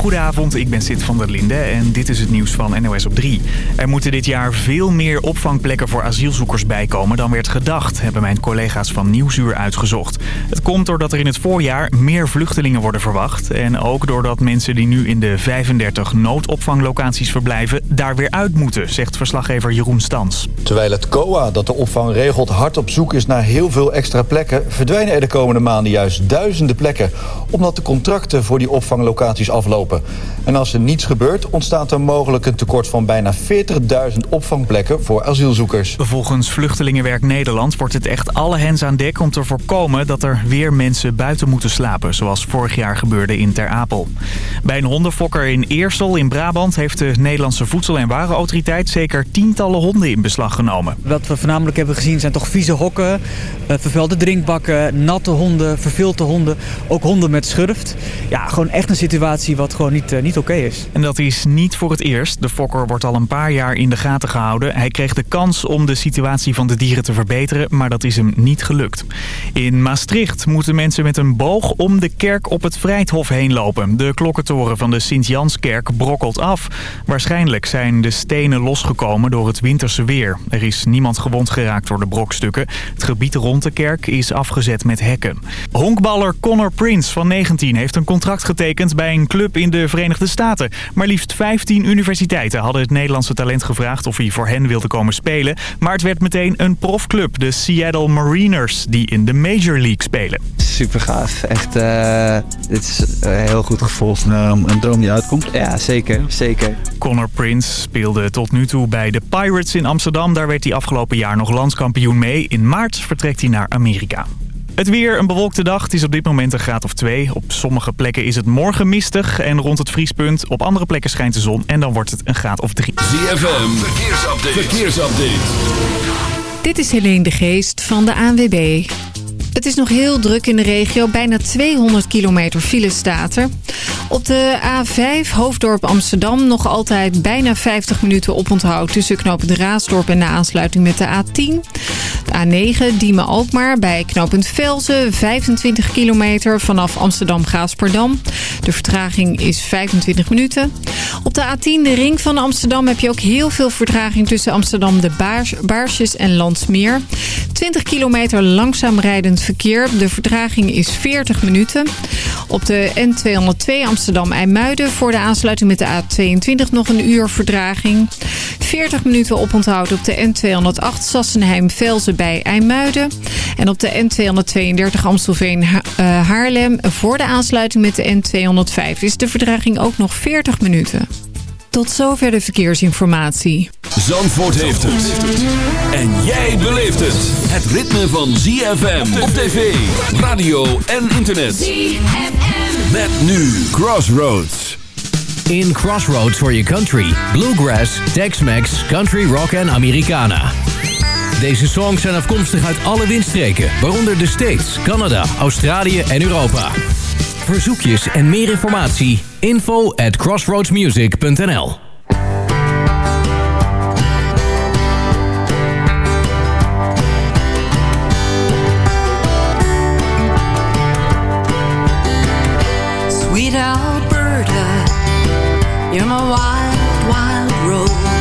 Goedenavond, ik ben Sid van der Linde en dit is het nieuws van NOS op 3. Er moeten dit jaar veel meer opvangplekken voor asielzoekers bijkomen dan werd gedacht, hebben mijn collega's van Nieuwsuur uitgezocht. Het komt doordat er in het voorjaar meer vluchtelingen worden verwacht en ook doordat mensen die nu in de 35 noodopvanglocaties verblijven daar weer uit moeten, zegt verslaggever Jeroen Stans. Terwijl het COA dat de opvang regelt hard op zoek is naar heel veel extra plekken, verdwijnen er de komende maanden juist duizenden plekken, omdat de contracten voor die opvanglocaties aflopen. En als er niets gebeurt, ontstaat er mogelijk een tekort van bijna 40.000 opvangplekken voor asielzoekers. Volgens Vluchtelingenwerk Nederland wordt het echt alle hens aan dek om te voorkomen dat er weer mensen buiten moeten slapen, zoals vorig jaar gebeurde in Ter Apel. Bij een hondenfokker in Eersel in Brabant heeft de Nederlandse Voedsel- en Warenautoriteit zeker tientallen honden in beslag genomen. Wat we voornamelijk hebben gezien zijn toch vieze hokken, eh, vervuilde drinkbakken, natte honden, verveelde honden, ook honden met schurft. Ja, gewoon echt een situatie wat gewoon niet, eh, niet oké is. En dat is niet voor het eerst. De fokker wordt al een paar jaar in de gaten gehouden. Hij kreeg de kans om de situatie van de dieren te verbeteren, maar dat is hem niet gelukt. In Maastricht moeten mensen met een boog om de kerk op het Vrijthof heen lopen. De klokkentoren van de Sint-Janskerk brokkelt af. Waarschijnlijk zijn de stenen losgekomen door het winterse weer. Er is niemand gewond geraakt door de brokstukken. Het gebied rond de kerk is afgezet met hekken. Honkballer Connor Prince van 19 heeft een contract getekend bij een club in de Verenigde Staten. Maar liefst 15 universiteiten hadden het Nederlandse talent gevraagd of hij voor hen wilde komen spelen. Maar het werd meteen een profclub, de Seattle Mariners, die in de Major League spelen. Super gaaf. Echt, uh, dit is een heel goed gevoel. een droom die uitkomt? Ja, zeker. zeker. Connor Prince speelde tot nu toe bij de Pirates in Amsterdam. Daar werd hij afgelopen jaar nog landskampioen mee. In maart vertrekt hij naar Amerika. Het weer, een bewolkte dag. Het is op dit moment een graad of twee. Op sommige plekken is het morgen mistig en rond het vriespunt. Op andere plekken schijnt de zon en dan wordt het een graad of drie. ZFM, verkeersupdate. verkeersupdate. Dit is Helene de Geest van de ANWB. Het is nog heel druk in de regio. Bijna 200 kilometer file staat er. Op de A5 Hoofddorp Amsterdam nog altijd bijna 50 minuten oponthoud... tussen knooppunt Raasdorp en de aansluiting met de A10. De A9 Diemen-Alkmaar bij knooppunt Velzen 25 kilometer vanaf Amsterdam-Gaasperdam. De vertraging is 25 minuten. Op de A10 de ring van Amsterdam heb je ook heel veel vertraging... tussen Amsterdam de Baars, Baarsjes en Landsmeer. 20 kilometer langzaam rijdend De vertraging is 40 minuten. Op de N202 Amsterdam-IJmuiden voor de aansluiting met de A22 nog een uur vertraging. 40 minuten oponthoud op de N208 Sassenheim-Velzen bij IJmuiden. En op de N232 Amstelveen-Haarlem voor de aansluiting met de N205 is de vertraging ook nog 40 minuten. Tot zover de verkeersinformatie. Zandvoort heeft het. En jij beleeft het. Het ritme van ZFM op tv, radio en internet. ZFM. Met nu Crossroads. In Crossroads for your country. Bluegrass, Tex-Mex, Country Rock en Americana. Deze songs zijn afkomstig uit alle windstreken, waaronder de States, Canada, Australië en Europa. Verzoekjes en meer informatie, info at crossroadsmusic.nl Sweet Alberta, you're my wild, wild rose.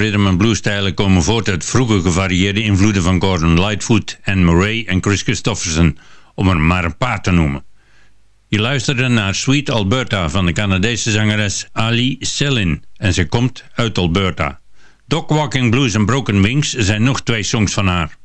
rhythm and blues stijlen komen voort uit vroege gevarieerde invloeden van Gordon Lightfoot en Murray en Chris Christofferson, om er maar een paar te noemen. Je luisterde naar Sweet Alberta van de Canadese zangeres Ali Selin en ze komt uit Alberta. Dog Walking Blues en Broken Wings zijn nog twee songs van haar.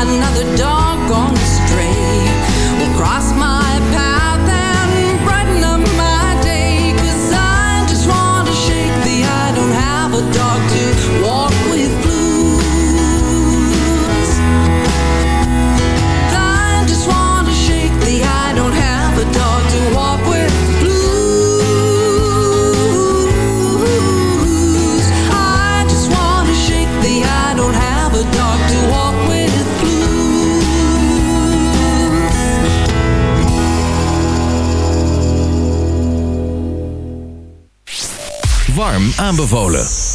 another doggone aanbevolen.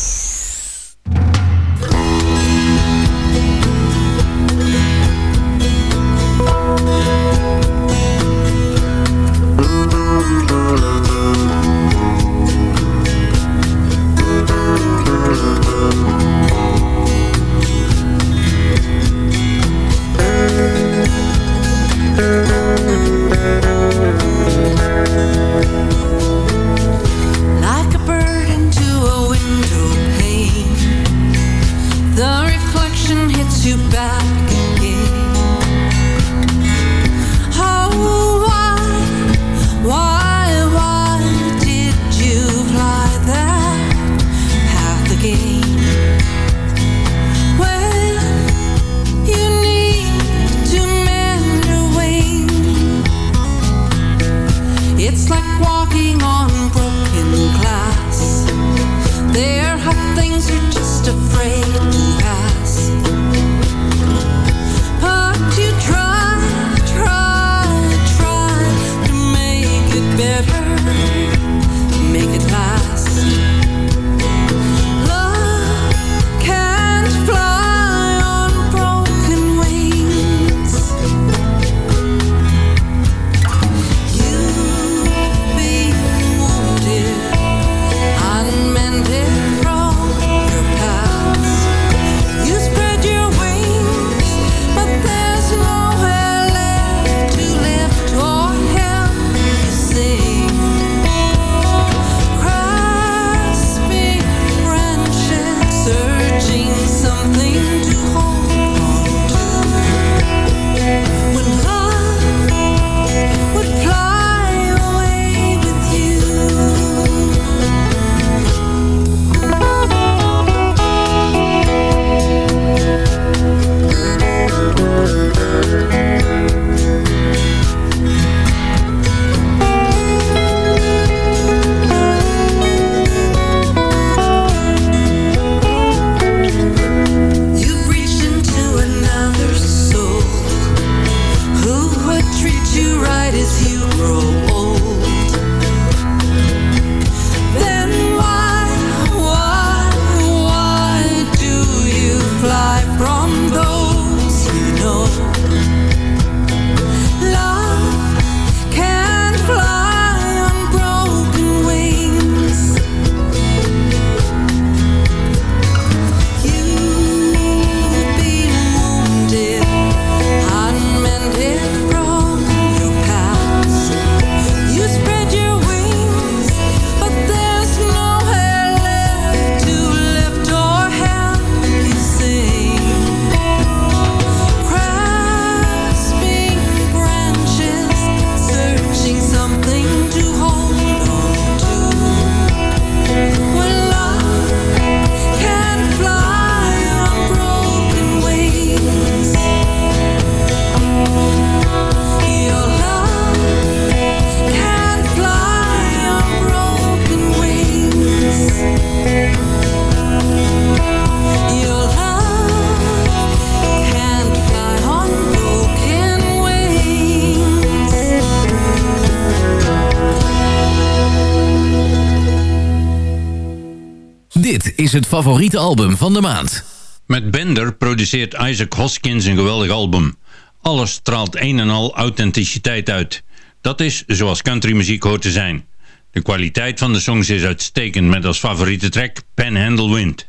Is het favoriete album van de maand. Met Bender produceert Isaac Hoskins een geweldig album. Alles straalt een en al authenticiteit uit. Dat is zoals countrymuziek hoort te zijn. De kwaliteit van de songs is uitstekend met als favoriete track Panhandle Wind.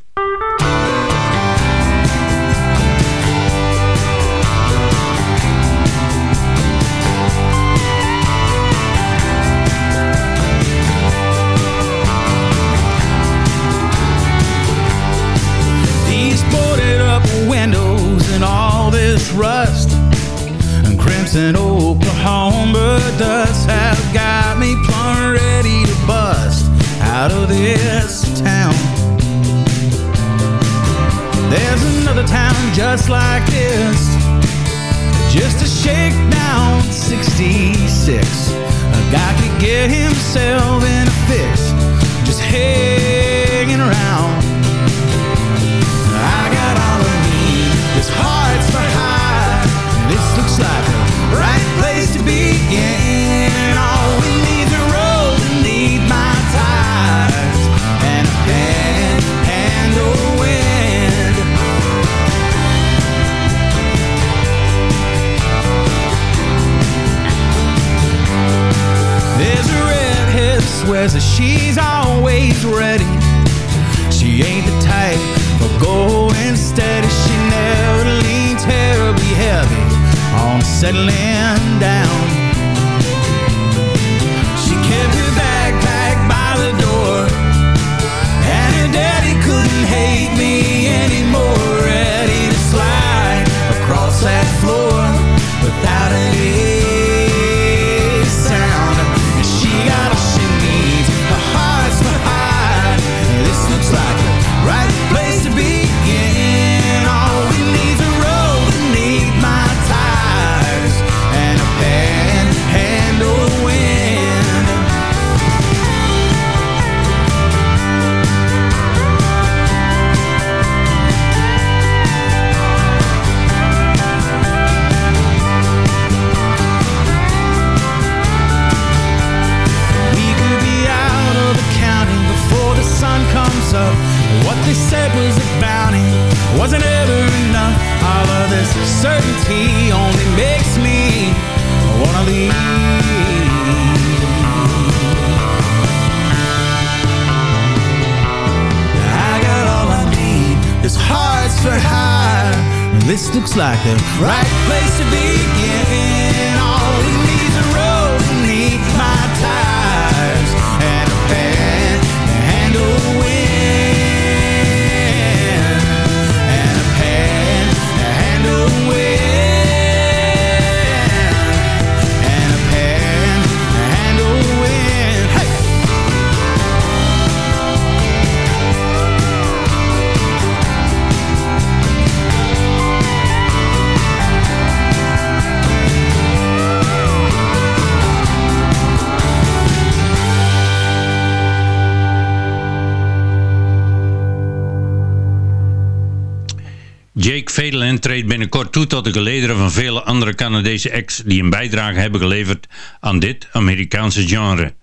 Tot de gelederen van vele andere Canadese acts die een bijdrage hebben geleverd aan dit Amerikaanse genre.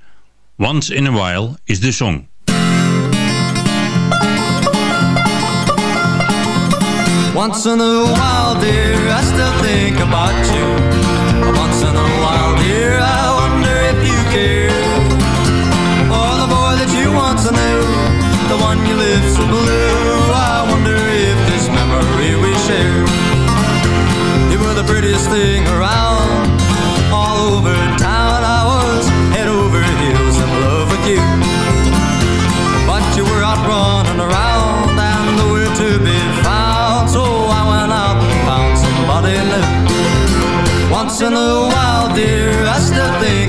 Once in a While is de song. Once in a while, dear, I still think about you. Once in a while, dear, I wonder if you care. For the boy that you once knew, the one you lived so blue. the prettiest thing around. All over town I was head over heels in love with you. But you were out running around and nowhere to be found. So I went out and found somebody new. Once in a while, dear, I still think.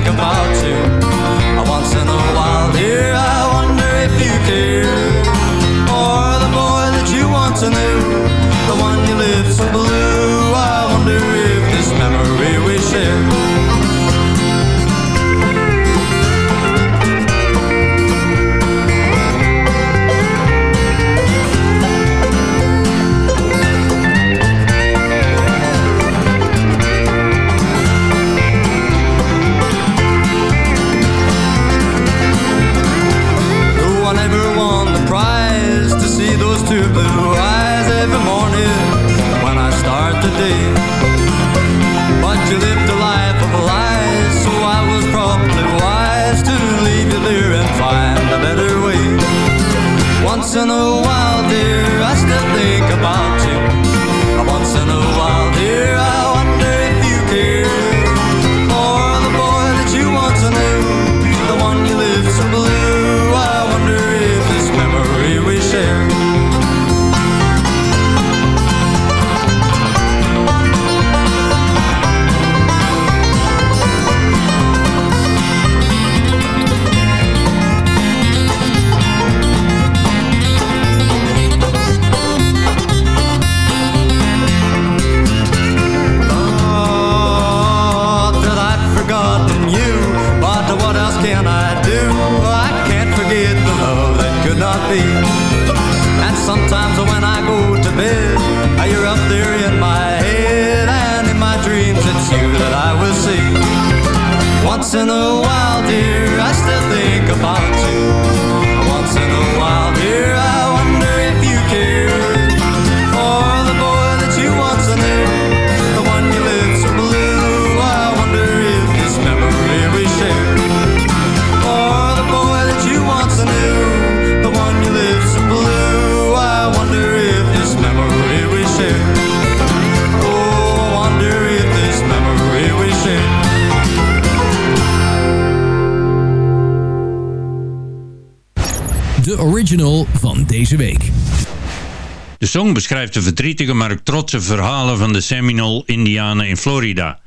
Beschrijft de verdrietige maar ook trotse verhalen van de Seminole-Indianen in Florida.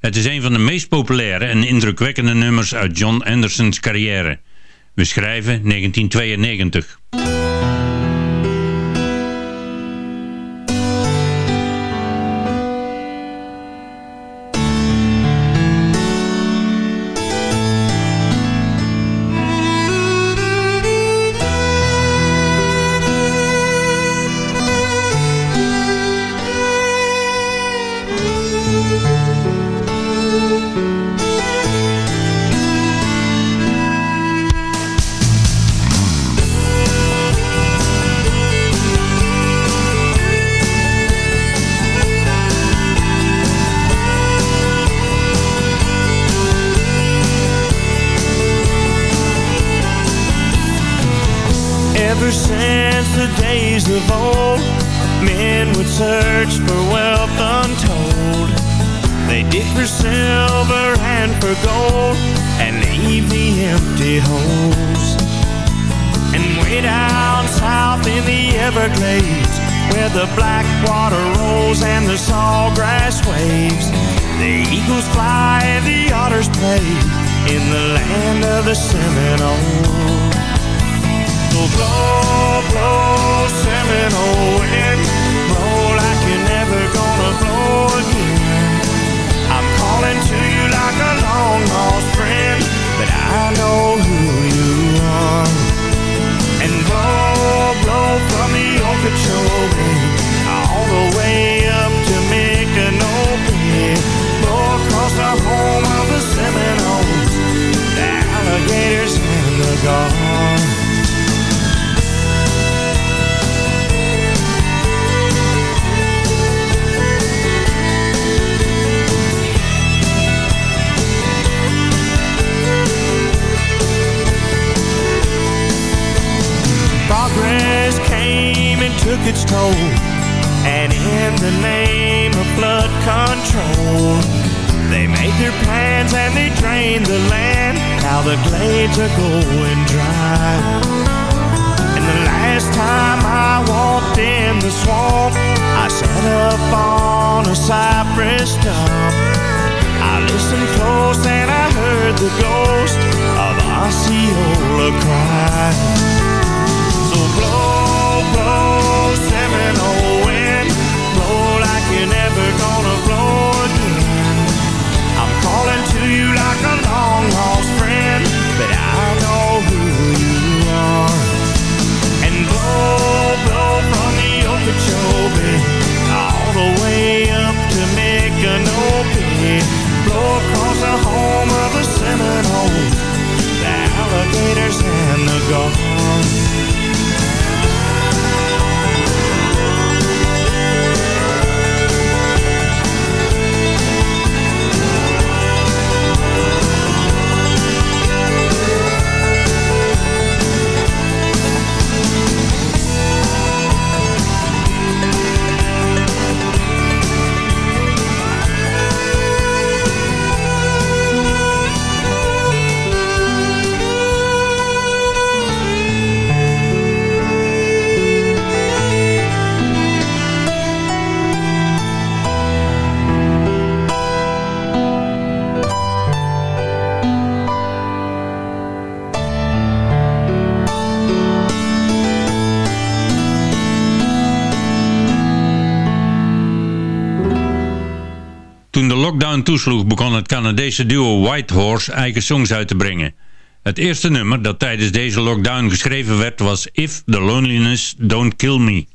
Het is een van de meest populaire en indrukwekkende nummers uit John Andersons carrière. We schrijven 1992. gone. toesloeg begon het Canadese duo Whitehorse eigen songs uit te brengen. Het eerste nummer dat tijdens deze lockdown geschreven werd was If the Loneliness Don't Kill Me.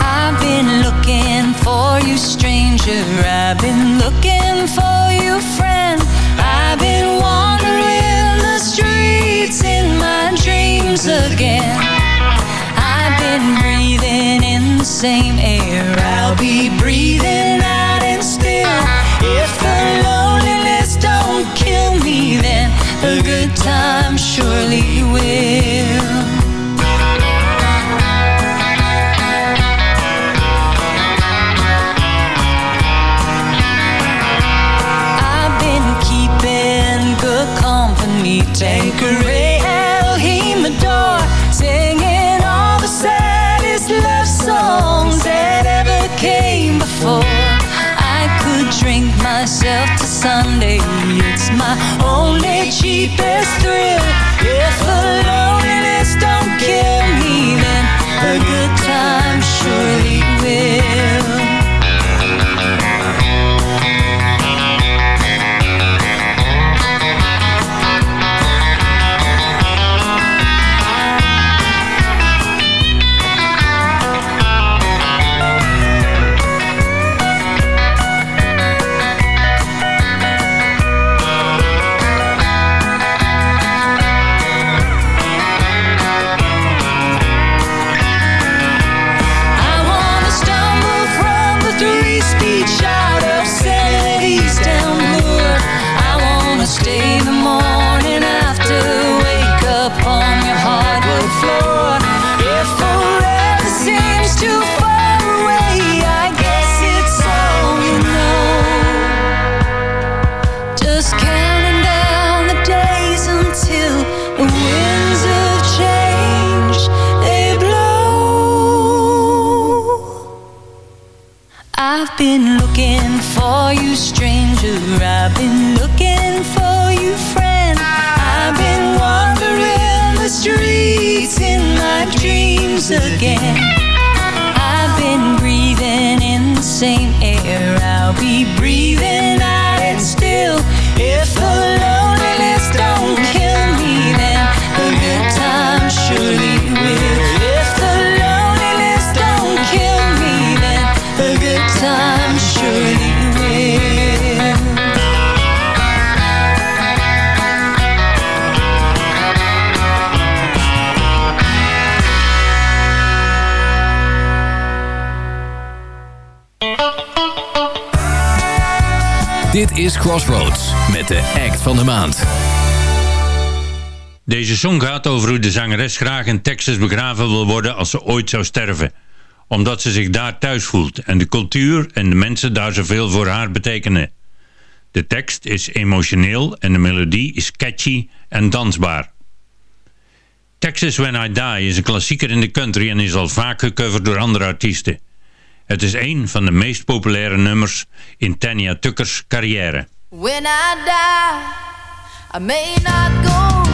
I've been looking for you stranger, I've been same air. I'll be breathing out and still. If the loneliness don't kill me, then the good times surely deepest thrill song gaat over hoe de zangeres graag in Texas begraven wil worden als ze ooit zou sterven. Omdat ze zich daar thuis voelt en de cultuur en de mensen daar zoveel voor haar betekenen. De tekst is emotioneel en de melodie is catchy en dansbaar. Texas When I Die is een klassieker in de country en is al vaak gecoverd door andere artiesten. Het is een van de meest populaire nummers in Tanya Tuckers carrière. When I die, I may not go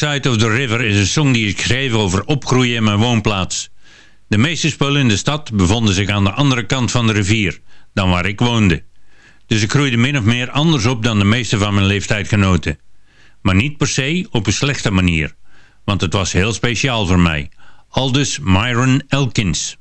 Side of the River is een song die ik schreef over opgroeien in mijn woonplaats. De meeste spullen in de stad bevonden zich aan de andere kant van de rivier, dan waar ik woonde. Dus ik groeide min of meer anders op dan de meeste van mijn leeftijdgenoten. Maar niet per se op een slechte manier, want het was heel speciaal voor mij. Aldus Myron Elkins.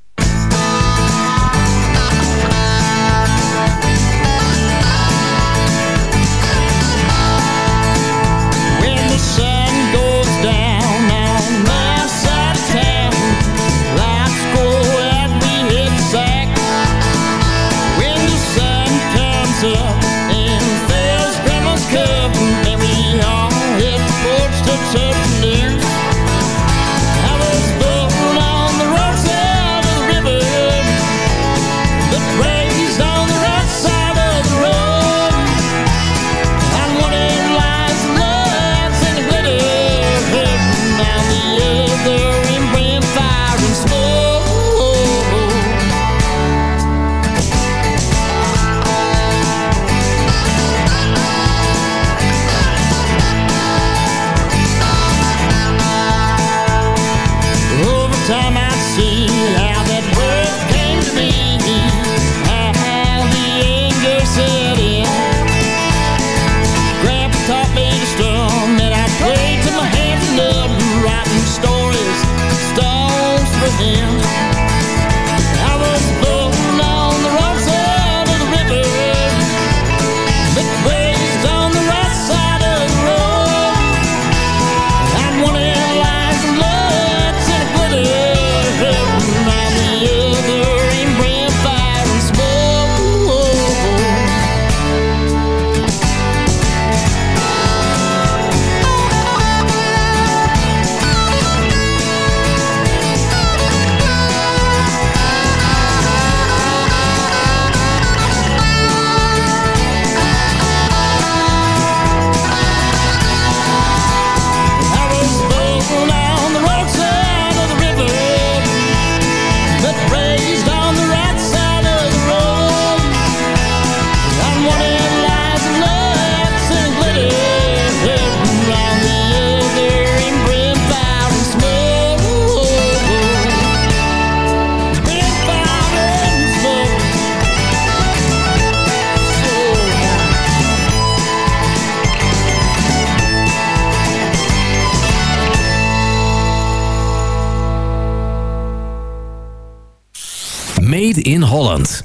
In Holland.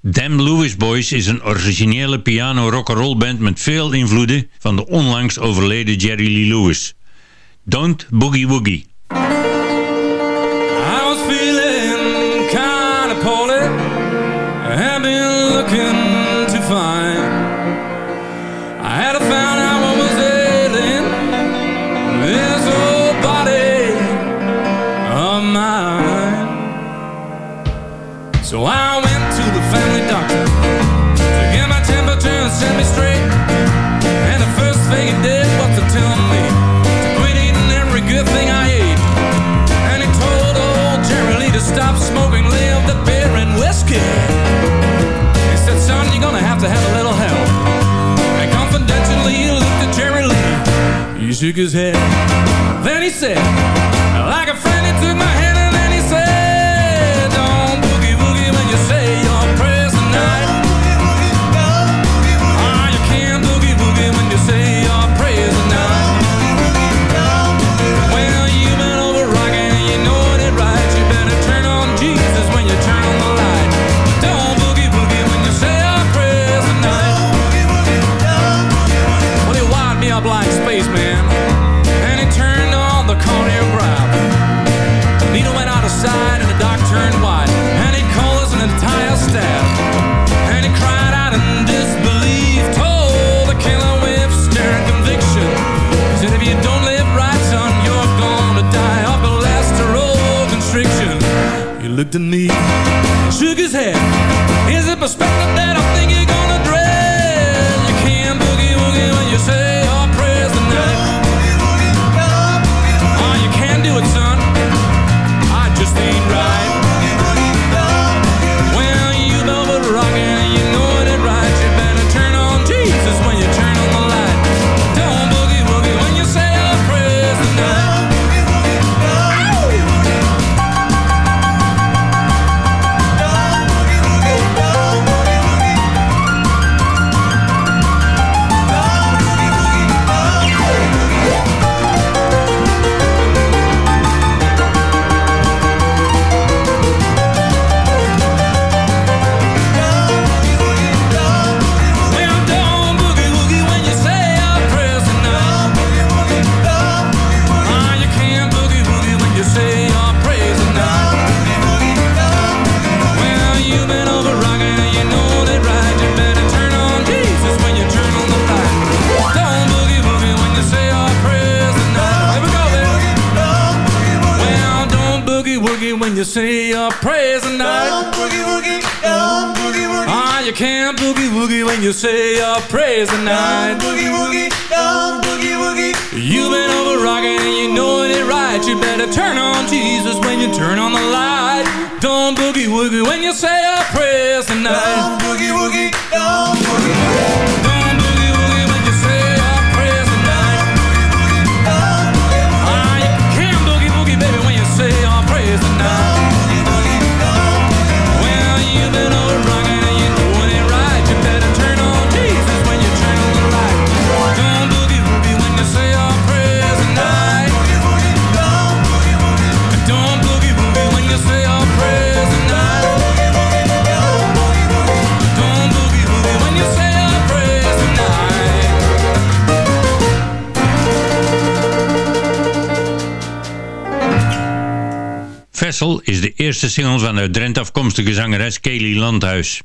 Damn Lewis Boys is een originele piano rock'n'roll band met veel invloeden van de onlangs overleden Jerry Lee Lewis. Don't Boogie Woogie. shook his head. Then he said, like a friendly He looked at me, shook his head. Is it perspective that I think you're gonna? Say your prayers tonight. Don't boogie woogie, don't boogie woogie. Ah, you can't boogie woogie when you say your prayers tonight. Don't boogie woogie, don't boogie woogie. You've been over rocking and you know it right. You better turn on Jesus when you turn on the light. Don't boogie woogie when you say your prayers tonight. Don't boogie woogie, don't boogie woogie. Is de eerste single van de Drenthe afkomstige zangeres Kelly Landhuis.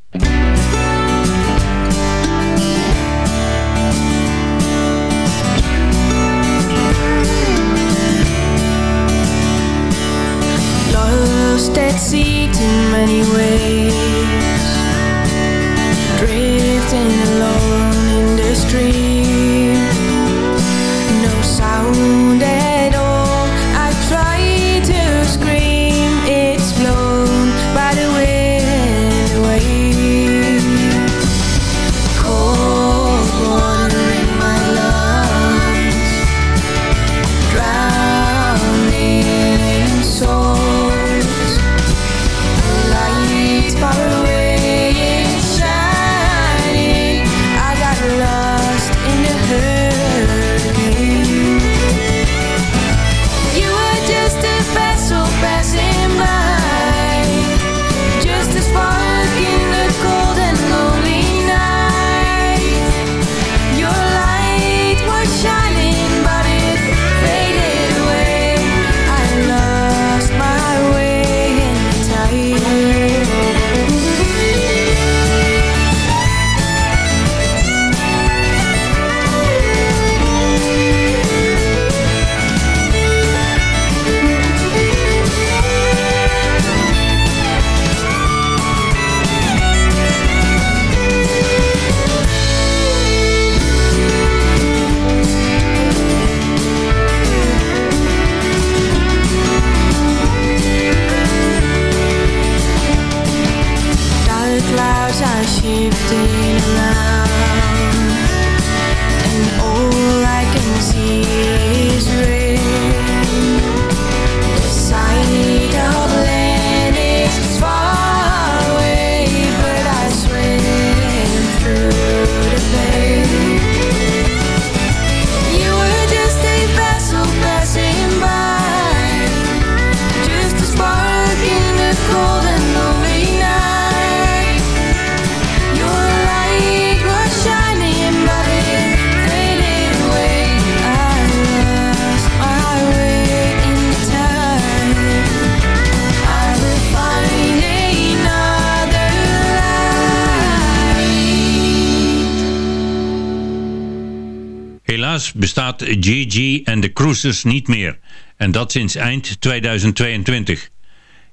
Bestaat GG en de Cruisers niet meer. En dat sinds eind 2022.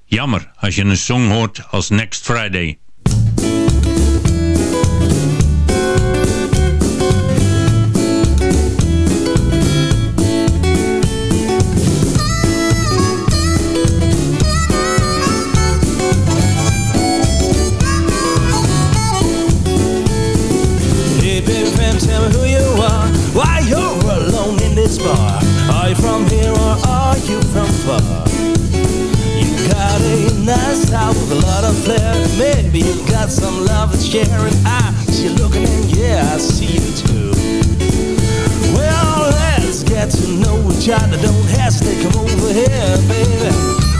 Jammer als je een song hoort als Next Friday. Got some love to share, and I see you looking, and yeah, I see you too. Well, let's get to know each other. Don't hesitate, come over here, baby.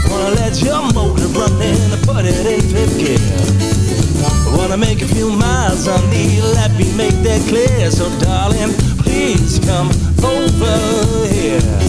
Wanna let your motor run in and put it in fifth gear. Wanna make a few miles on me, let me make that clear. So darling, please come over here.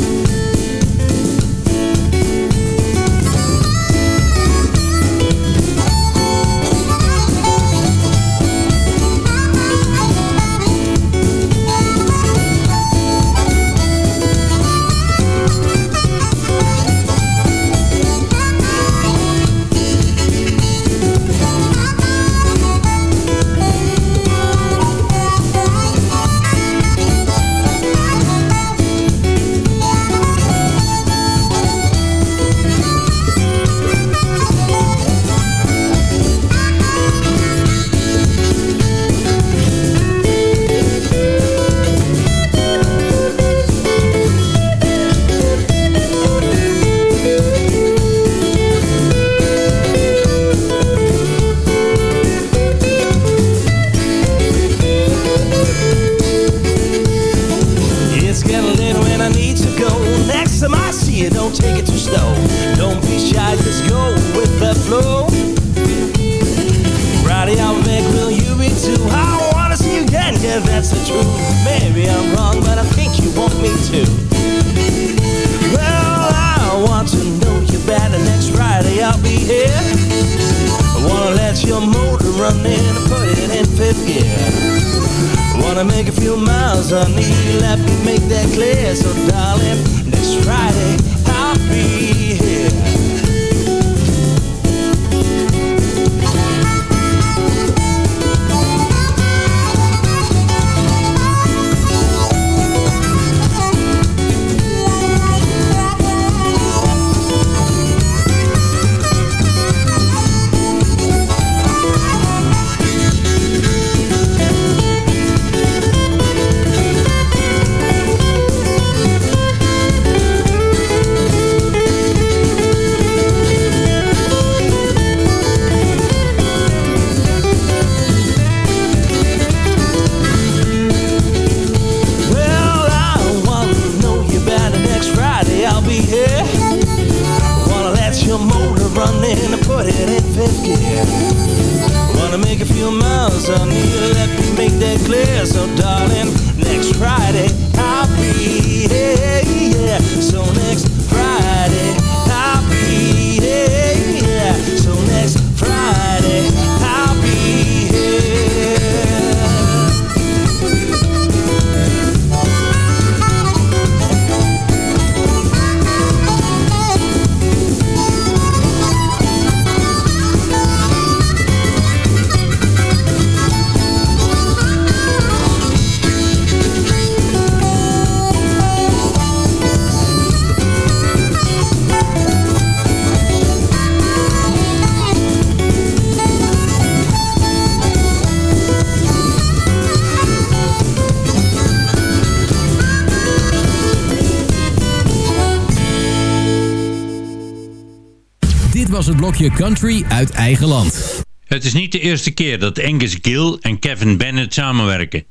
Blokje Country uit eigen land. Het is niet de eerste keer dat Angus Gill en Kevin Bennett samenwerken.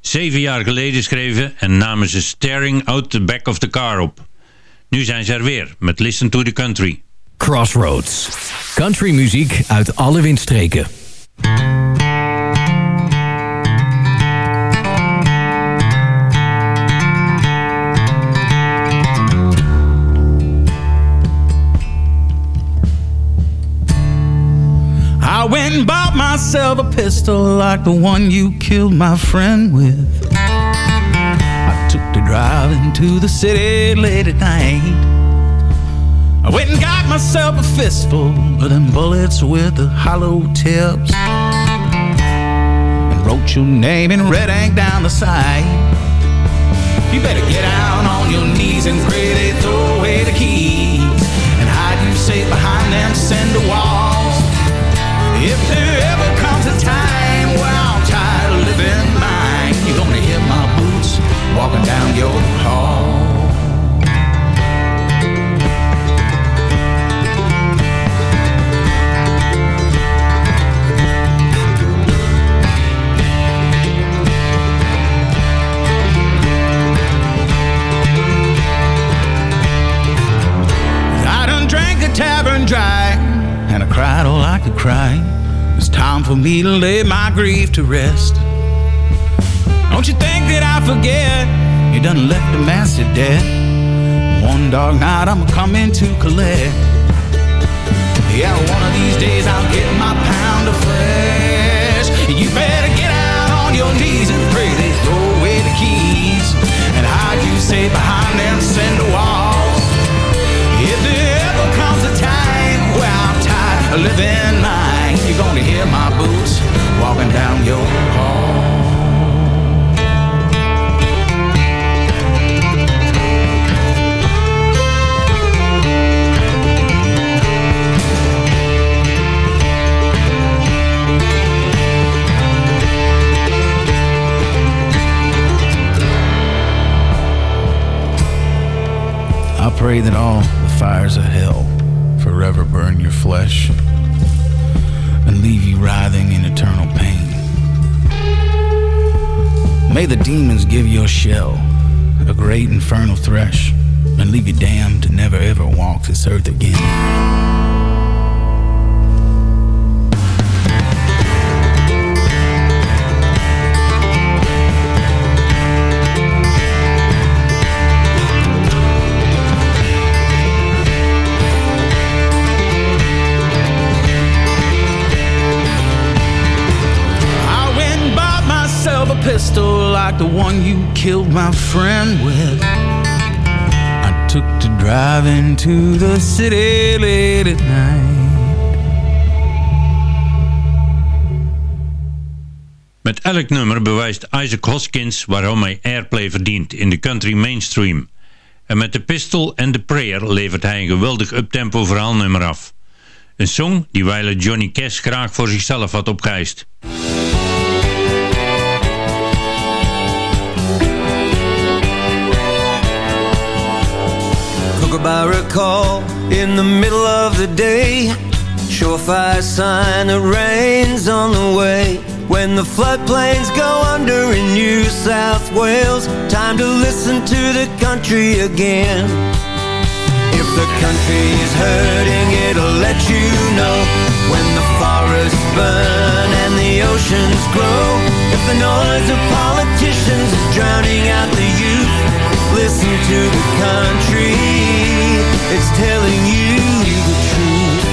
Zeven jaar geleden schreven en namen ze Staring Out the Back of the Car op. Nu zijn ze er weer met Listen to the Country. Crossroads. Country muziek uit alle windstreken. Myself a pistol like the one you killed my friend with. I took to driving to the city late at night. I went and got myself a fistful of them bullets with the hollow tips. And wrote your name in red ink down the side. You better get down on your knees and pray they throw away the keys. And hide you safe behind them cinder walls. If walking down your hall. Tavern dry, and I cried all I could cry. It's time for me to lay my grief to rest. Don't you think that I forget? You done left the master dead. One dark night I'm coming to collect. Yeah, one of these days I'll get my pound of flesh. You better get out on your knees and pray they throw away the keys and hide you safe behind them cinder walls. If there ever comes a time where I'm tired of living mine, you're gonna hear my boots walking down your hall. Pray that all the fires of hell forever burn your flesh and leave you writhing in eternal pain. May the demons give your shell a great infernal thresh and leave you damned to never ever walk this earth again. The one you killed my friend with. I took to driving to the city late at night. Met elk nummer bewijst Isaac Hoskins waarom hij airplay verdient in de country mainstream. En met de Pistol en The Prayer levert hij een geweldig uptempo verhaalnummer af. Een song die wijle Johnny Cash graag voor zichzelf had opgeëist. Kookaburra recall in the middle of the day. Surefire sign that rain's on the way. When the floodplains go under in New South Wales, time to listen to the country again. If the country is hurting, it'll let you know. When the forests burn and the oceans grow. If the noise of politicians is drowning out the youth, listen to the country. It's telling you the truth.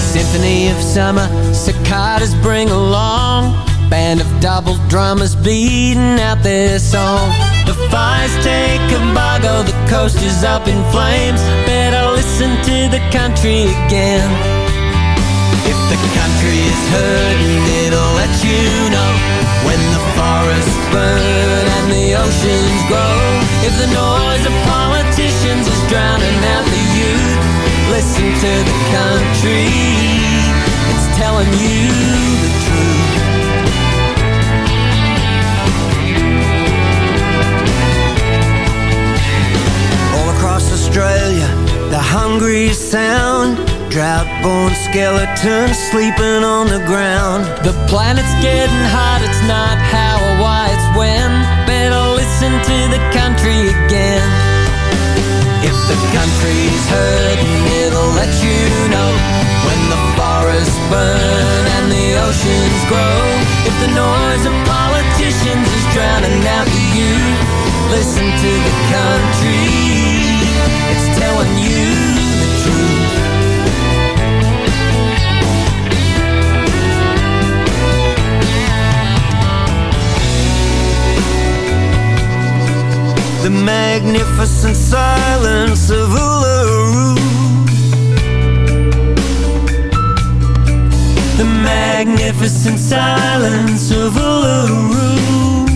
Symphony of summer, cicadas bring along. Band of double drummers beating out their song. The fires take embargo, the coast is up in flames. Better listen to the country again. If the country is hurting, it'll let you know. When the forests burn and the oceans grow. If the noise of politicians is drowning out the youth, listen to the country. It's telling you the truth. All across Australia, the hungry sound. Drought-born skeletons sleeping on the ground. The planet's getting hot, it's not how or why, it's when. Better listen to the country again. If the country's hurting, it'll let you know. When the forests burn and the oceans grow. If the noise of politicians is drowning out the youth, listen to the country. It's telling you The magnificent silence of Uluru. The magnificent silence of Uluru.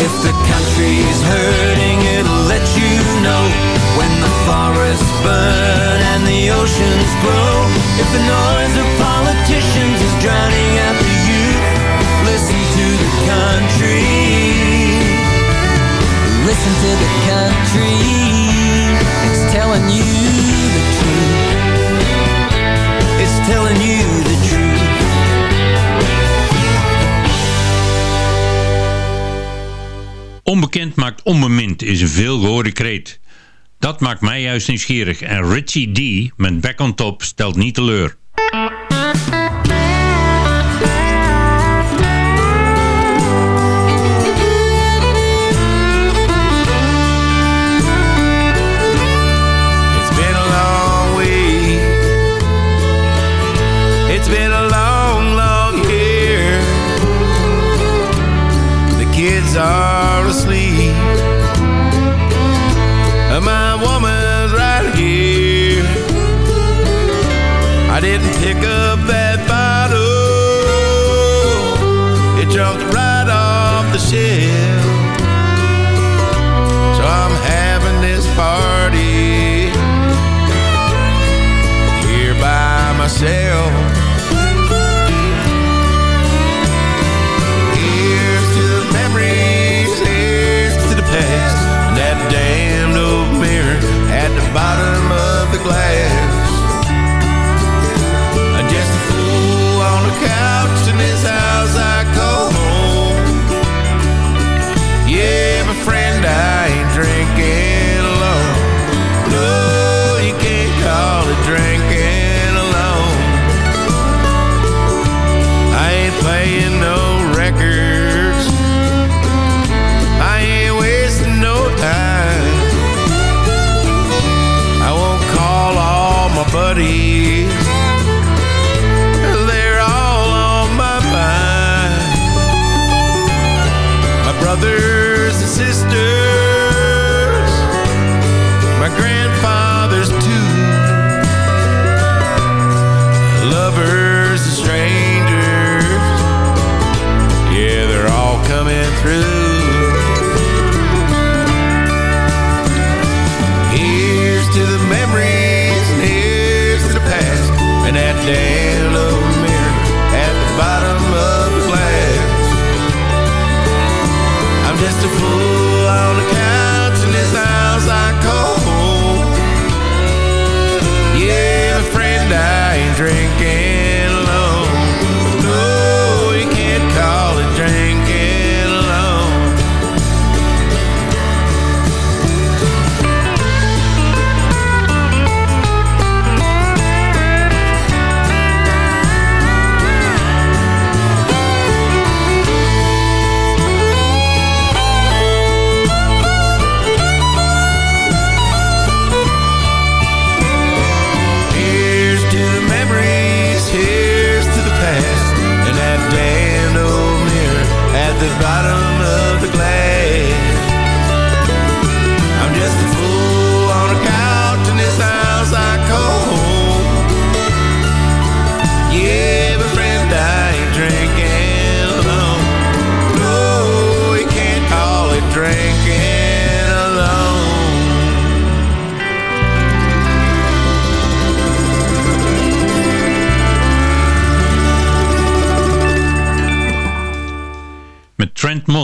If the country's hurting, it'll let you know forests burn and the oceans grow. If the noise of politicians is drowning out the youth, listen to the country. Listen to the country. It's telling you the truth. It's telling you the truth. Onbekend maakt onbemind is een veelgehoorde kreet. Dat maakt mij juist nieuwsgierig en Richie D met Back on Top stelt niet teleur.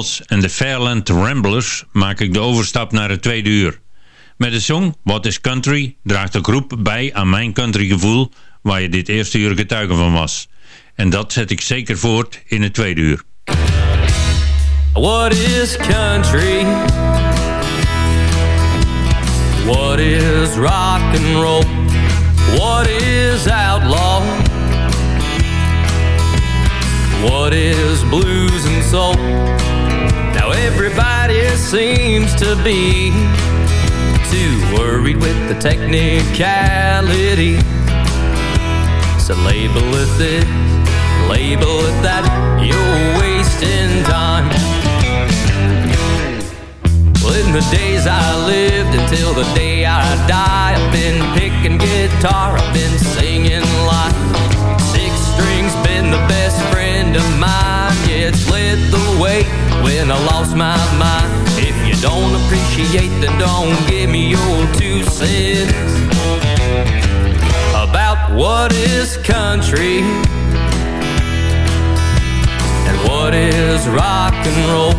En de Fairland Ramblers maak ik de overstap naar het tweede uur. Met de song What is Country draagt de groep bij aan mijn countrygevoel waar je dit eerste uur getuige van was. En dat zet ik zeker voort in het tweede uur. What is country? What is rock and roll? What is outlaw? What is blues and soul? Everybody seems to be too worried with the technicality. So label it this, label it that, you're wasting time. Well, in the days I lived until the day I die, I've been picking guitar, I've been singing live. Six strings been the best friend of mine. Yeah, it's led the way when I lost my mind. If you don't appreciate, then don't give me your two cents about what is country and what is rock and roll.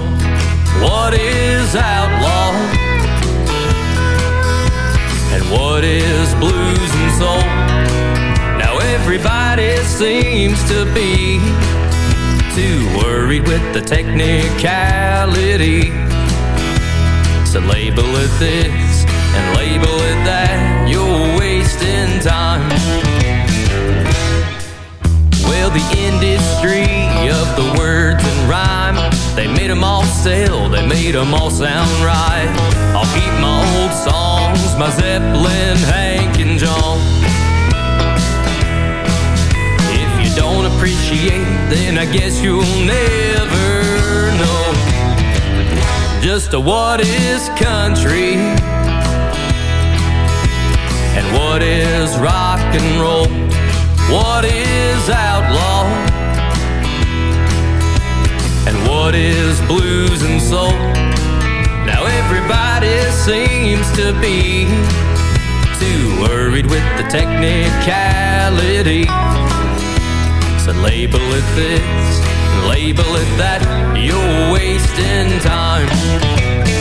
What is outlaw? And what is blues and soul? Now everybody seems to be too worried with the technicality. So label it this and label it that. You're wasting time. Well, the industry of the words and rhyme, they made them all sell, they made them all sound right. I'll keep my old songs, my Zeppelin, Hank, and John. Appreciate, then I guess you'll never know just what is country and what is rock and roll. What is outlaw? And what is blues and soul? Now everybody seems to be too worried with the technicality. So label it this, label it that, you're wasting time.